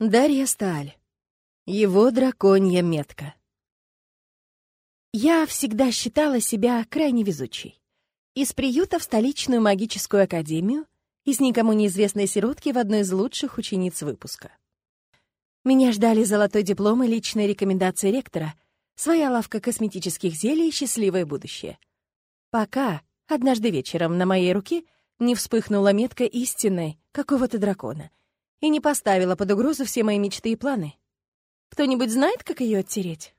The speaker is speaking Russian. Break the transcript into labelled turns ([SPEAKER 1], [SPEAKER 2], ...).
[SPEAKER 1] Дарья Сталь. Его драконья метка. Я всегда считала себя крайне везучей. Из приюта в столичную магическую академию, из никому неизвестной сиротки в одной из лучших учениц выпуска. Меня ждали золотой диплом и личные рекомендации ректора, своя лавка косметических зелий и счастливое будущее. Пока однажды вечером на моей руке не вспыхнула метка истинной какого-то дракона — и не поставила под угрозу все мои мечты и планы. Кто-нибудь знает, как ее оттереть?